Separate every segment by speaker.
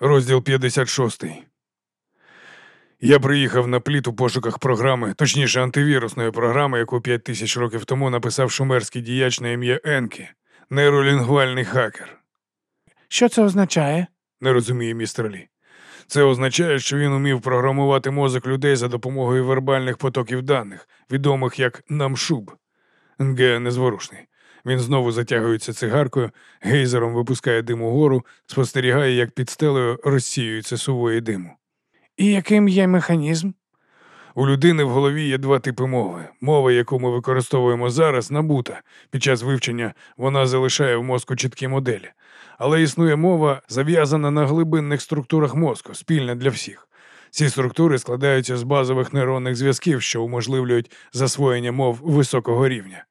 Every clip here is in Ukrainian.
Speaker 1: Розділ 56. Я приїхав на пліт у пошуках програми, точніше антивірусної програми, яку 5 тисяч років тому написав шумерський діяч на ім'я Енкі, нейролінгвальний хакер.
Speaker 2: Що це означає?
Speaker 1: Не розуміє містер Лі. Це означає, що він умів програмувати мозок людей за допомогою вербальних потоків даних, відомих як намшуб. НГ незворушний. Він знову затягується цигаркою, гейзером випускає дим угору, спостерігає, як під стелею розсіюється сувої диму.
Speaker 2: І яким є механізм?
Speaker 1: У людини в голові є два типи мови. Мова, яку ми використовуємо зараз, набута. Під час вивчення вона залишає в мозку чіткі моделі. Але існує мова, зав'язана на глибинних структурах мозку, спільна для всіх. Ці структури складаються з базових нейронних зв'язків, що уможливлюють засвоєння мов високого рівня.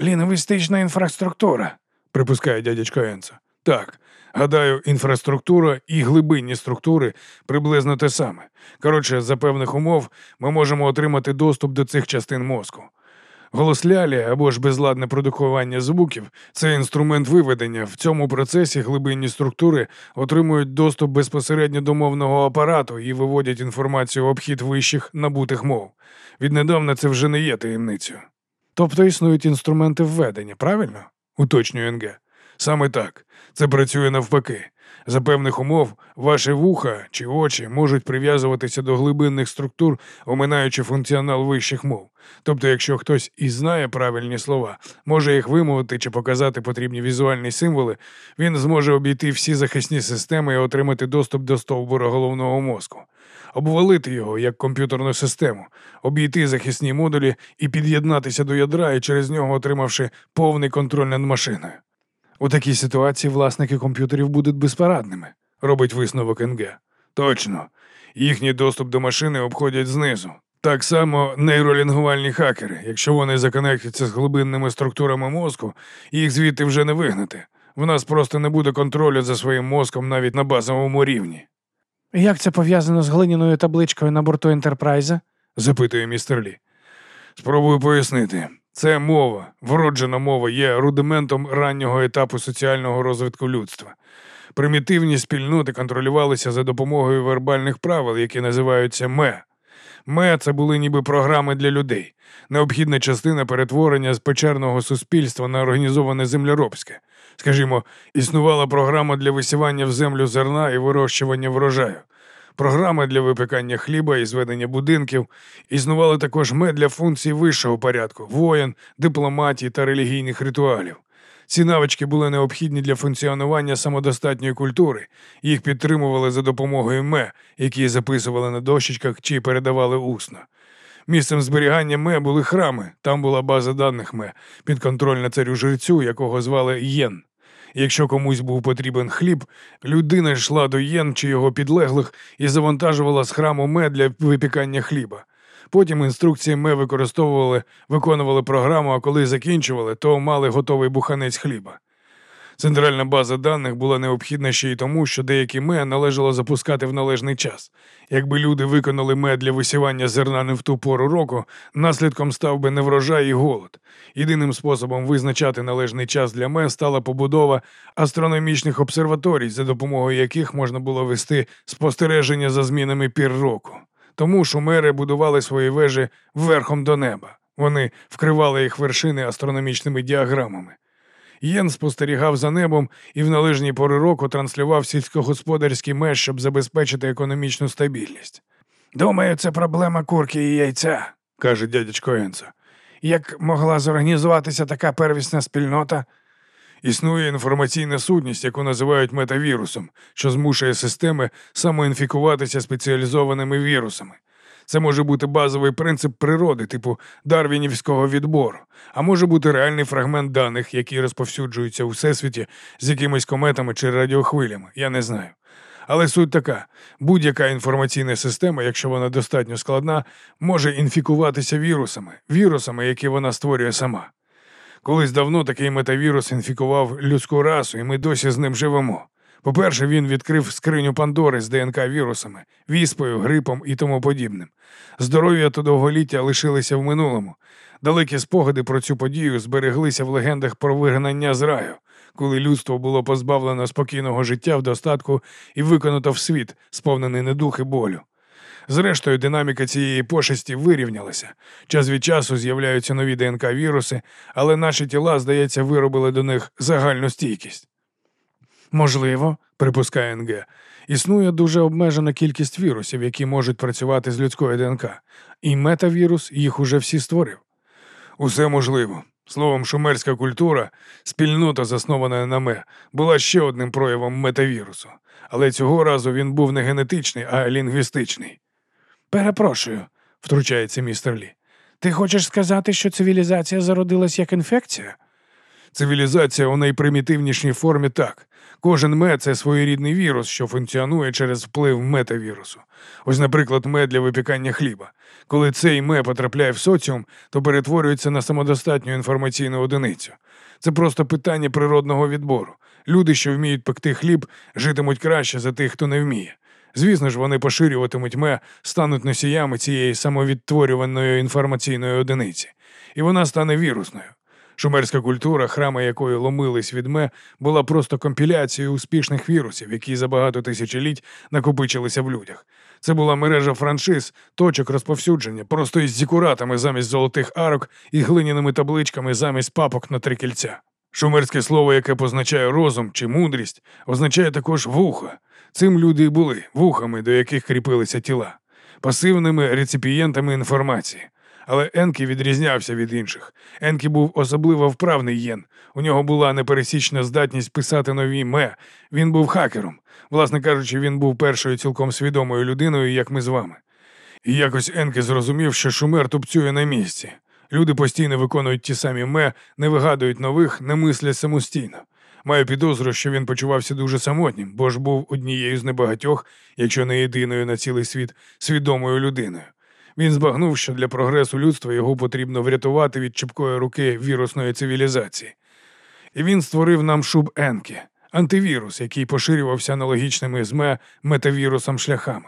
Speaker 2: Лінгвістична інфраструктура.
Speaker 1: припускає дядячко Енцо. Так, гадаю, інфраструктура і глибинні структури приблизно те саме. Коротше, за певних умов ми можемо отримати доступ до цих частин мозку. Голослялі або ж безладне продукування звуків це інструмент виведення. В цьому процесі глибинні структури отримують доступ безпосередньо до мовного апарату і виводять інформацію в обхід вищих набутих мов. Віднедавна це вже не є таємницею. Тобто існують інструменти введення, правильно? уточнює НГ. Саме так. Це працює навпаки. За певних умов ваші вуха чи очі можуть прив'язуватися до глибинних структур, оминаючи функціонал вищих мов. Тобто, якщо хтось і знає правильні слова, може їх вимовити чи показати потрібні візуальні символи, він зможе обійти всі захисні системи і отримати доступ до стовбура головного мозку, обвалити його як комп'ютерну систему, обійти захисні модулі і під'єднатися до ядра, і через нього отримавши повний контроль над машиною. У такій ситуації власники комп'ютерів будуть безпорадними, робить висновок НГ. Точно, їхній доступ до машини обходять знизу. Так само нейролінгувальні хакери, якщо вони законектяться з глибинними структурами мозку, їх звідти вже не вигнати. В нас просто не буде контролю за своїм мозком навіть на базовому рівні,
Speaker 2: Як це пов'язано з глиняною табличкою на борту Ентерпрайза?
Speaker 1: запитує містер Лі. Спробую пояснити. Це мова, вроджена мова є рудиментом раннього етапу соціального розвитку людства. Примітивні спільноти контролювалися за допомогою вербальних правил, які називаються ме. Ме це були ніби програми для людей, необхідна частина перетворення з печерного суспільства на організоване землеробське. Скажімо, існувала програма для висівання в землю зерна і вирощування врожаю. Програми для випікання хліба і зведення будинків існували також ме для функцій вищого порядку, воєн, дипломатії та релігійних ритуалів. Ці навички були необхідні для функціонування самодостатньої культури. Їх підтримували за допомогою ме, які записували на дощечках чи передавали усно. Місцем зберігання ме були храми, там була база даних ме, підконтрольна царю жрецю, якого звали Єн. Якщо комусь був потрібен хліб, людина йшла до єн чи його підлеглих і завантажувала з храму ме для випікання хліба. Потім інструкції ме використовували, виконували програму, а коли закінчували, то мали готовий буханець хліба. Центральна база даних була необхідна ще й тому, що деякі ме належало запускати в належний час. Якби люди виконали ме для висівання зерна не в ту пору року, наслідком став би неврожай і голод. Єдиним способом визначати належний час для ме стала побудова астрономічних обсерваторій, за допомогою яких можна було вести спостереження за змінами пір року. Тому шумери будували свої вежі вверхом до неба. Вони вкривали їх вершини астрономічними діаграмами. Єн спостерігав за небом і в належній пори року транслював сільськогосподарський меж, щоб забезпечити економічну стабільність.
Speaker 2: Думаю, це проблема курки і яйця.
Speaker 1: каже дядечко Енцо.
Speaker 2: Як могла зорганізуватися така первісна спільнота?
Speaker 1: Існує інформаційна сутність, яку називають метавірусом, що змушує системи самоінфікуватися спеціалізованими вірусами. Це може бути базовий принцип природи, типу дарвінівського відбору, а може бути реальний фрагмент даних, які розповсюджуються у всесвіті з якимись кометами чи радіохвилями. Я не знаю. Але суть така: будь-яка інформаційна система, якщо вона достатньо складна, може інфікуватися вірусами, вірусами, які вона створює сама. Колись давно такий метавірус інфікував людську расу, і ми досі з ним живемо. По-перше, він відкрив скриню Пандори з ДНК вірусами, віспою, грипом і тому подібним. Здоров'я та довголіття лишилися в минулому. Далекі спогади про цю подію збереглися в легендах про вигнання з раю. коли людство було позбавлено спокійного життя в достатку і виконато в світ, сповнений недух і болю. Зрештою, динаміка цієї пошесті вирівнялася. Час від часу з'являються нові ДНК віруси, але наші тіла, здається, виробили до них загальну стійкість.
Speaker 2: Можливо,
Speaker 1: Припускає НГ, існує дуже обмежена кількість вірусів, які можуть працювати з людською ДНК, і метавірус їх уже всі створив. Усе можливо. Словом, шумерська культура, спільнота, заснована на ме, була ще одним проявом метавірусу, але цього разу він був не генетичний, а лінгвістичний.
Speaker 2: перепрошую,
Speaker 1: Втручається містер Лі.
Speaker 2: ти хочеш сказати, що цивілізація зародилась як інфекція?
Speaker 1: Цивілізація у найпримітивнішій формі так. Кожен ме це своєрідний вірус, що функціонує через вплив метавірусу. Ось, наприклад, ме для випікання хліба. Коли цей ме потрапляє в соціум, то перетворюється на самодостатню інформаційну одиницю. Це просто питання природного відбору. Люди, що вміють пекти хліб, житимуть краще за тих, хто не вміє. Звісно ж, вони поширюватимуть ме, стануть носіями цієї самовідтворюваної інформаційної одиниці, і вона стане вірусною. Шумерська культура, храми якої ломились від ме, була просто компіляцією успішних вірусів, які за багато тисячоліть накопичилися в людях. Це була мережа франшиз, точок розповсюдження, просто із зікуратами замість золотих арок і глиняними табличками замість папок на три кільця. Шумерське слово, яке позначає розум чи мудрість, означає також вуха. Цим люди і були вухами, до яких кріпилися тіла, пасивними реципієнтами інформації. Але Енкі відрізнявся від інших. Енкі був особливо вправний єн. У нього була непересічна здатність писати нові ме. Він був хакером. Власне кажучи, він був першою цілком свідомою людиною, як ми з вами. І якось Енкі зрозумів, що шумер тупцює на місці. Люди постійно виконують ті самі ме, не вигадують нових, не мислять самостійно. Маю підозру, що він почувався дуже самотнім, бо ж був однією з небагатьох, якщо не єдиною на цілий світ, свідомою людиною. Він збагнув, що для прогресу людства його потрібно врятувати від чіпкої руки вірусної цивілізації. І він створив нам шуб Енкі, антивірус, який поширювався аналогічними з метавірусом шляхами.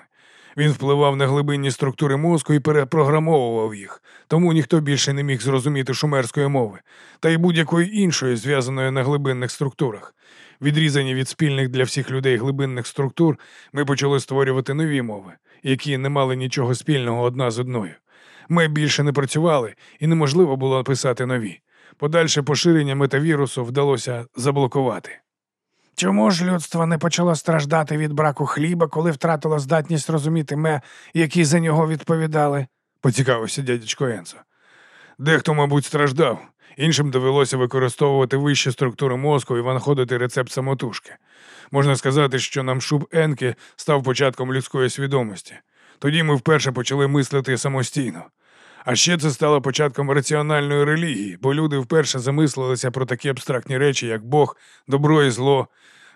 Speaker 1: Він впливав на глибинні структури мозку і перепрограмовував їх, тому ніхто більше не міг зрозуміти шумерської мови, та й будь-якої іншої, зв'язаної на глибинних структурах. Відрізані від спільних для всіх людей глибинних структур, ми почали створювати нові мови, які не мали нічого спільного одна з одною. Ми більше не працювали, і неможливо було писати нові. Подальше поширення метавірусу вдалося заблокувати.
Speaker 2: Чому ж людство не почало страждати від браку хліба, коли втратило здатність розуміти ме, які за нього відповідали?
Speaker 1: поцікавився дядечко Енсо. Дехто, мабуть, страждав, іншим довелося використовувати вищі структури мозку і винаходити рецепт самотужки. Можна сказати, що нам шуб Енки став початком людської свідомості. Тоді ми вперше почали мислити самостійно. А ще це стало початком раціональної релігії, бо люди вперше замислилися про такі абстрактні речі, як Бог, добро і зло.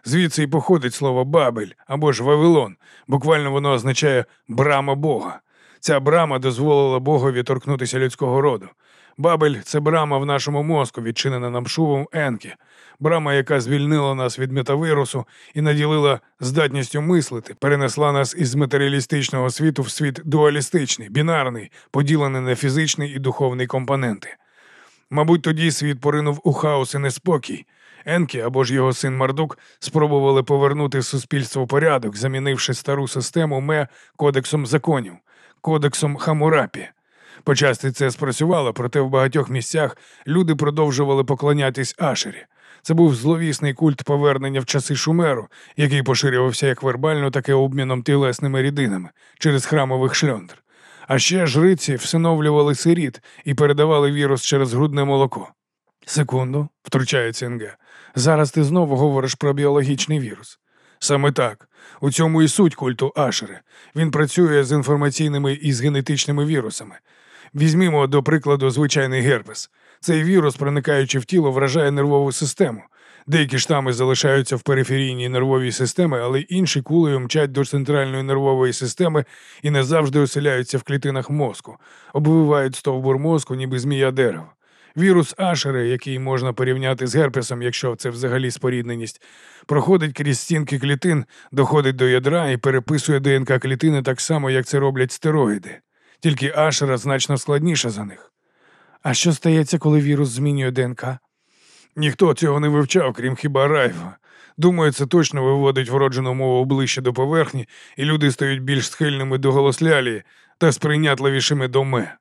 Speaker 1: Звідси й походить слово Бабель або ж Вавилон. Буквально воно означає брама Бога. Ця брама дозволила Богові торкнутися людського роду. Бабель це брама в нашому мозку, відчинена нам шувом Енкі, брама, яка звільнила нас від метавирусу і наділила здатністю мислити, перенесла нас із матеріалістичного світу в світ дуалістичний, бінарний, поділений на фізичний і духовний компоненти. Мабуть, тоді світ поринув у хаос і неспокій. Енкі або ж його син Мардук спробували повернути в суспільство порядок, замінивши стару систему ме кодексом законів, кодексом Хамурапі. Почасти це спрацювало, проте в багатьох місцях люди продовжували поклонятись Ашері. Це був зловісний культ повернення в часи Шумеру, який поширювався як вербально, так і обміном тілесними рідинами через храмових шльондр. А ще жриці всиновлювали сиріт і передавали вірус через грудне молоко. Секунду, втручається НГ. Зараз ти знову говориш про біологічний вірус. Саме так. У цьому і суть культу Ашери. Він працює з інформаційними і з генетичними вірусами. Візьмімо, до прикладу, звичайний герпес. Цей вірус, проникаючи в тіло, вражає нервову систему. Деякі штами залишаються в периферійній нервовій системі, але інші кулею мчать до центральної нервової системи і не завжди оселяються в клітинах мозку, обвивають стовбур мозку, ніби змія дерева. Вірус Ашери, який можна порівняти з герпесом, якщо це взагалі спорідненість, проходить крізь стінки клітин, доходить до ядра і переписує ДНК клітини так само, як це роблять стероїди. Тільки Ашера значно складніша за них.
Speaker 2: А що стається, коли вірус змінює ДНК?
Speaker 1: Ніхто цього не вивчав, крім хіба Райфа. Думаю, це точно виводить вроджену мову ближче до поверхні, і люди стають більш схильними до голослялії та сприйнятливішими до ме.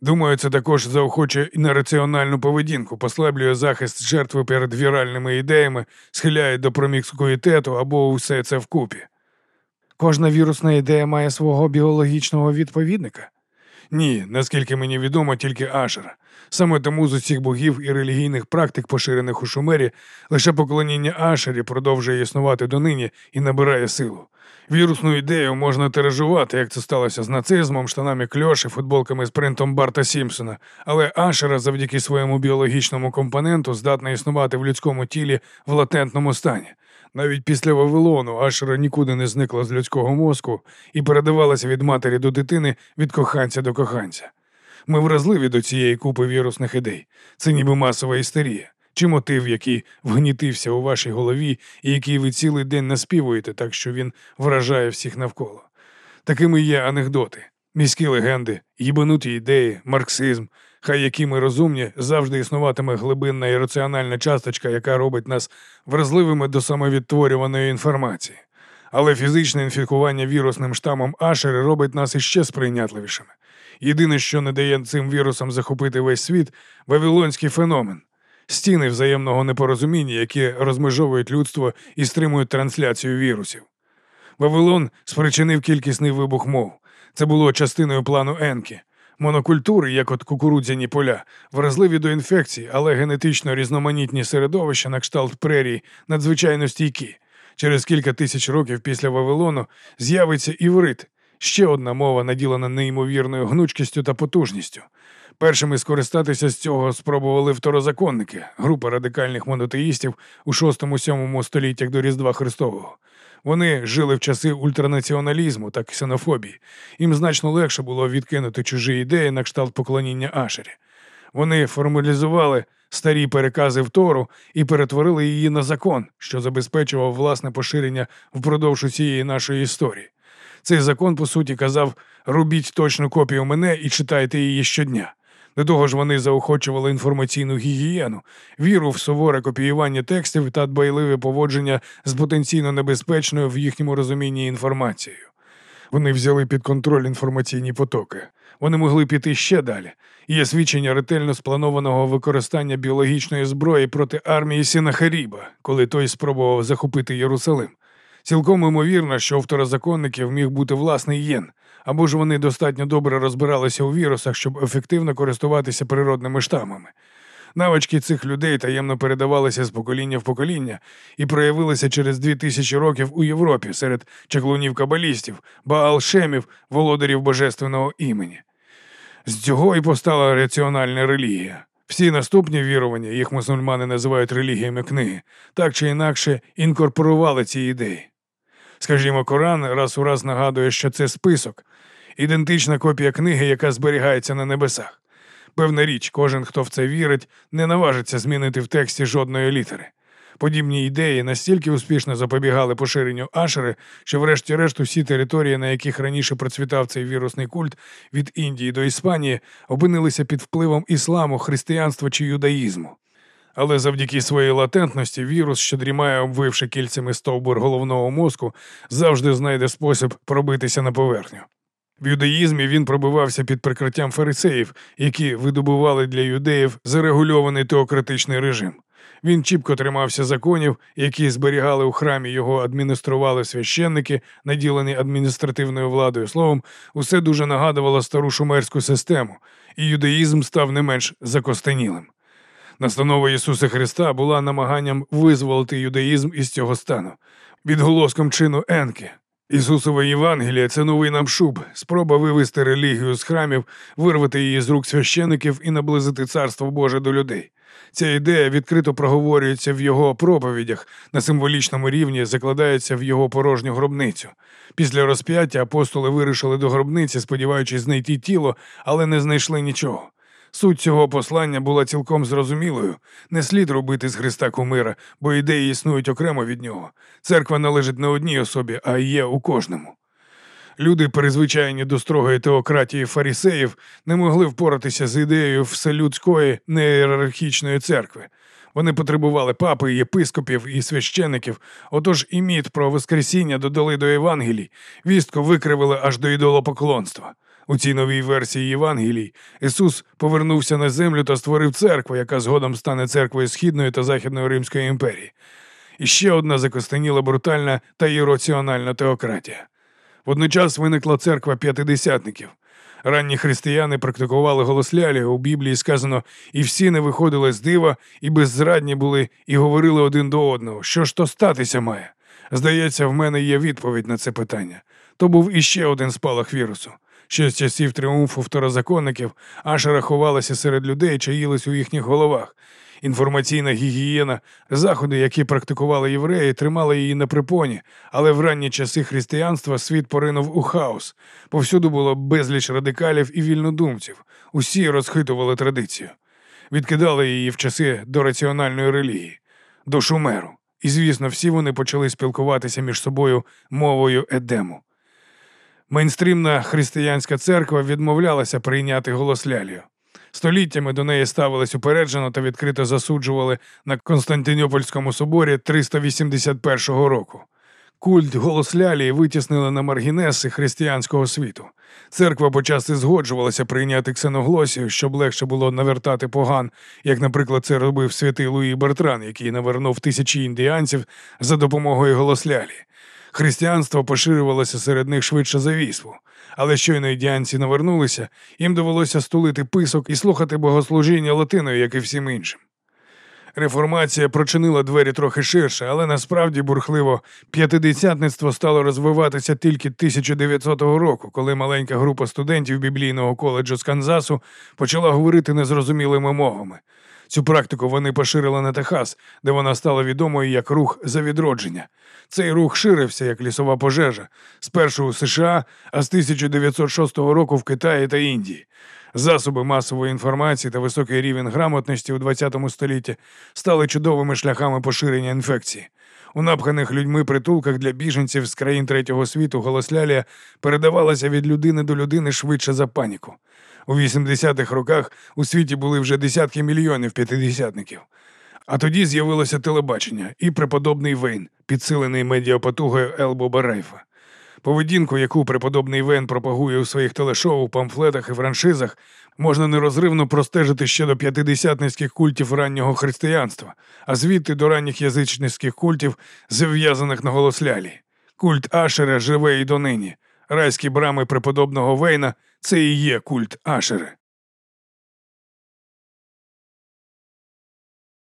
Speaker 1: Думаю, це також заохочує на поведінку, послаблює захист жертви перед віральними ідеями, схиляє до проміскуїтету або усе це вкупі.
Speaker 2: Кожна вірусна ідея має свого біологічного відповідника.
Speaker 1: Ні, наскільки мені відомо, тільки Ашера. Саме тому з усіх богів і релігійних практик, поширених у Шумері, лише поклоніння Ашері продовжує існувати донині і набирає силу. Вірусну ідею можна тиражувати, як це сталося з нацизмом, штанами кльоші, футболками з принтом Барта Сімпсона, але Ашера завдяки своєму біологічному компоненту здатна існувати в людському тілі в латентному стані. Навіть після Вавилону Ашера нікуди не зникла з людського мозку і передавалася від матері до дитини, від коханця до коханця. Ми вразливі до цієї купи вірусних ідей. Це ніби масова істерія. Чи мотив, який вгнітився у вашій голові і який ви цілий день наспівуєте, так що він вражає всіх навколо. Такими є анекдоти, міські легенди, їбануті ідеї, марксизм. Хай які ми розумні, завжди існуватиме глибинна і раціональна часточка, яка робить нас вразливими до самовідтворюваної інформації. Але фізичне інфікування вірусним штамом Ашери робить нас іще сприйнятливішими. Єдине, що не дає цим вірусам захопити весь світ вавилонський феномен стіни взаємного непорозуміння, які розмежовують людство і стримують трансляцію вірусів. Вавилон спричинив кількісний вибух мов. Це було частиною плану Енкі. Монокультури, як от кукурудзяні поля, вразливі до інфекцій, але генетично різноманітні середовища на кшталт прерій надзвичайно стійкі. Через кілька тисяч років після Вавилону з'явиться іврит, ще одна мова, наділена неймовірною гнучкістю та потужністю. Першими скористатися з цього спробували второзаконники, група радикальних монотеїстів у 6-7 століттях до Різдва Христового. Вони жили в часи ультранаціоналізму та ксенофобії. Їм значно легше було відкинути чужі ідеї на кшталт поклоніння Ашері. Вони формалізували старі перекази в Тору і перетворили її на закон, що забезпечував власне поширення впродовж усієї нашої історії. Цей закон, по суті, казав: робіть точну копію мене і читайте її щодня. До того ж, вони заохочували інформаційну гігієну, віру в суворе копіювання текстів та дбайливе поводження з потенційно небезпечною в їхньому розумінні інформацією. Вони взяли під контроль інформаційні потоки. Вони могли піти ще далі. Є свідчення ретельно спланованого використання біологічної зброї проти армії Сінахаріба, коли той спробував захопити Єрусалим. Цілком імовірно, що у второзаконників міг бути власний єн, або ж вони достатньо добре розбиралися у вірусах, щоб ефективно користуватися природними штамами. Навички цих людей таємно передавалися з покоління в покоління і проявилися через дві тисячі років у Європі серед чаклунів кабалістів, баалшемів, володарів божественного імені. З цього і постала раціональна релігія. Всі наступні вірування, їх мусульмани називають релігіями книги, так чи інакше інкорпорували ці ідеї. Скажімо, Коран раз у раз нагадує, що це список, ідентична копія книги, яка зберігається на небесах. Певна річ, кожен, хто в це вірить, не наважиться змінити в тексті жодної літери. Подібні ідеї настільки успішно запобігали поширенню Ашери, що, врешті-решт, усі території, на яких раніше процвітав цей вірусний культ від Індії до Іспанії, опинилися під впливом ісламу, християнства чи юдаїзму. Але завдяки своїй латентності вірус, що дрімає, обвивши кільцями стовбур головного мозку, завжди знайде спосіб пробитися на поверхню. В юдаїзмі він пробивався під прикриттям фарисеїв, які видобували для юдеїв зарегульований теократичний режим. Він чіпко тримався законів, які зберігали у храмі його адміністрували священники, наділені адміністративною владою. Словом, усе дуже нагадувало стару шумерську систему, і юдаїзм став не менш закостенілим. Настанова Ісуса Христа була намаганням визволити юдаїзм із цього стану, відголоском чину Енки. Ісусове Євангеліє це новий нам шуб, спроба вивести релігію з храмів, вирвати її з рук священиків і наблизити царство Боже до людей. Ця ідея відкрито проговорюється в його проповідях, на символічному рівні закладається в його порожню гробницю. Після розп'яття апостоли вирішили до гробниці, сподіваючись знайти тіло, але не знайшли нічого. Суть цього послання була цілком зрозумілою. Не слід робити з Христа кумира, бо ідеї існують окремо від нього. Церква належить не одній особі, а є у кожному. Люди, призвичайні до строгої теократії фарісеїв, не могли впоратися з ідеєю вселюдської неієрархічної церкви. Вони потребували папи, єпископів і священиків, отож і міт про Воскресіння додали до Євангелій, вістку викривили аж до ідолопоклонства. У цій новій версії Євангелій Ісус повернувся на землю та створив церкву, яка згодом стане церквою Східної та Західної Римської імперії. І ще одна закостеніла брутальна та ірраціональна теократія. Водночас виникла церква п'ятидесятників. Ранні християни практикували голослялі, у Біблії сказано, і всі не виходили з дива, і беззрадні були, і говорили один до одного, що ж то статися має. Здається, в мене є відповідь на це питання. То був іще один спалах вірусу. Ще з часів тріумфу второзаконників аж рахувалася серед людей, чаїлись у їхніх головах. Інформаційна гігієна, заходи, які практикували євреї, тримали її на припоні, але в ранні часи християнства світ поринув у хаос. Повсюду було безліч радикалів і вільнодумців. Усі розхитували традицію, відкидали її в часи до раціональної релігії, до шумеру. І, звісно, всі вони почали спілкуватися між собою мовою едему. Мейнстрімна християнська церква відмовлялася прийняти голослялію. Століттями до неї ставились упереджено та відкрито засуджували на Константинопольському соборі 381 року. Культ голослялії витіснили на маргінеси християнського світу. Церква почасти згоджувалася прийняти ксеноглосію, щоб легше було навертати поган, як, наприклад, це робив святий Луї Бертран, який навернув тисячі індіанців за допомогою голослялії. Християнство поширювалося серед них швидше за віспу. Але щойно індіанці навернулися, їм довелося стулити писок і слухати богослужіння латиною, як і всім іншим. Реформація прочинила двері трохи ширше, але насправді бурхливо п'ятидесятництво стало розвиватися тільки 1900 року, коли маленька група студентів біблійного коледжу з Канзасу почала говорити незрозумілими мовами. Цю практику вони поширили на Техас, де вона стала відомою як рух за відродження. Цей рух ширився як лісова пожежа, спершу у США, а з 1906 року в Китаї та Індії. Засоби масової інформації та високий рівень грамотності у ХХ столітті стали чудовими шляхами поширення інфекції. У напханих людьми притулках для біженців з країн третього світу голослялія передавалася від людини до людини швидше за паніку. У 80-х роках у світі були вже десятки мільйонів п'ятидесятників. А тоді з'явилося телебачення і преподобний Вейн, підсилений медіапотугою Елбоба Рейфа. Поведінку, яку преподобний Вейн пропагує у своїх телешоу, памфлетах і франшизах, можна нерозривно простежити ще до п'ятидесятницьких культів раннього християнства, а звідти до ранніх язичницьких культів, зав'язаних на голослялі. Культ Ашера живе і донині. Райські брами преподобного Вейна це і є культ Ашери.